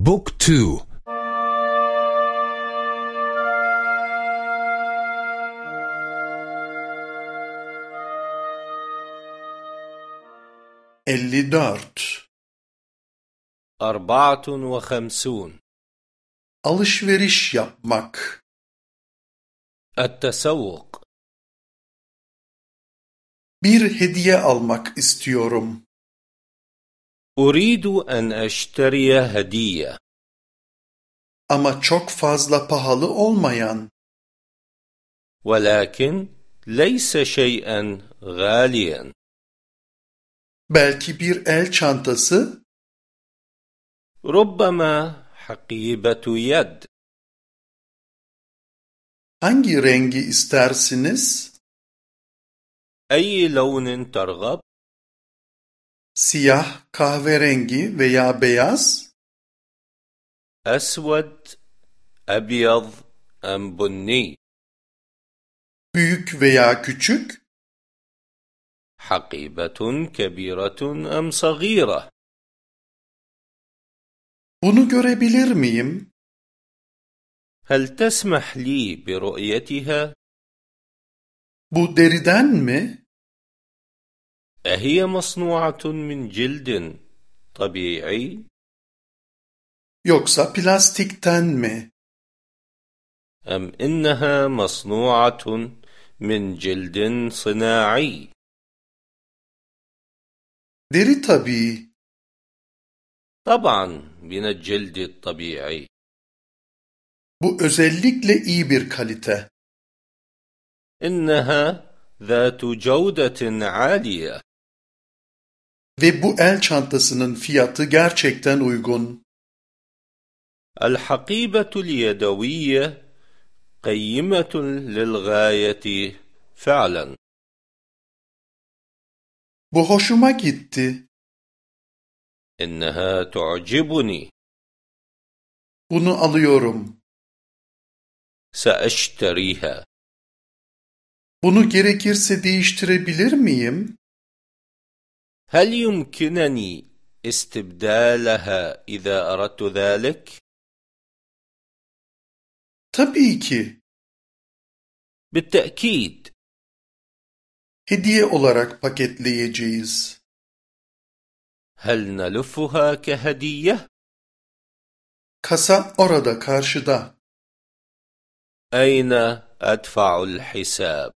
بوك تو elli dört أربعة وخمسون alışveriş yapmak التسوق bir hediye almak istiyorum أريد أن أشتري هدية ama çok fazla pahalı olmayan ولكن ليس شيئا غاليا belki bir el çantası ربما حقيبة يد hangi rengi istersiniz أي لون ترغب siyah kahverengi veya beyaz أسود أبيض أم بني büyük veya küçük حقيبة كبيرة أم صغيرة bunu görebilir miyim هل تسمح لي برؤيتها bu deriden mi أهي مصنوعة من جلد طبيعي؟ Yoksa plastikten mi? أم إنها مصنوعة من جلد صناعي؟ Deri tabii. طبعا من الجلد الطبيعي. Bu özellikle iyi bir kalite. إنها ذات جودة عالية. ve bu el çantasının fiyatı gerçekten uygun الحقيبة اليدوية قيمة للغاية فعلا bu hoşuma gitti إنها تعجبني bunu alıyorum سأشتريها bunu gerekirse değiştirebilir miyim هل يمكنني استبدالها إذا أردت ذلك؟ tabii ki بالتأكيد hediye olarak paketleyeceğiz هل نلفها كهدية؟ kasa orada karşıda أين أدفع الحساب؟